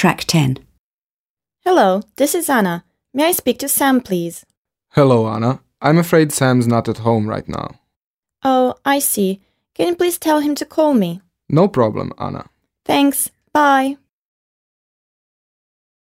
Track 10. Hello, this is Anna. May I speak to Sam, please? Hello, Anna. I'm afraid Sam's not at home right now. Oh, I see. Can you please tell him to call me? No problem, Anna. Thanks. Bye.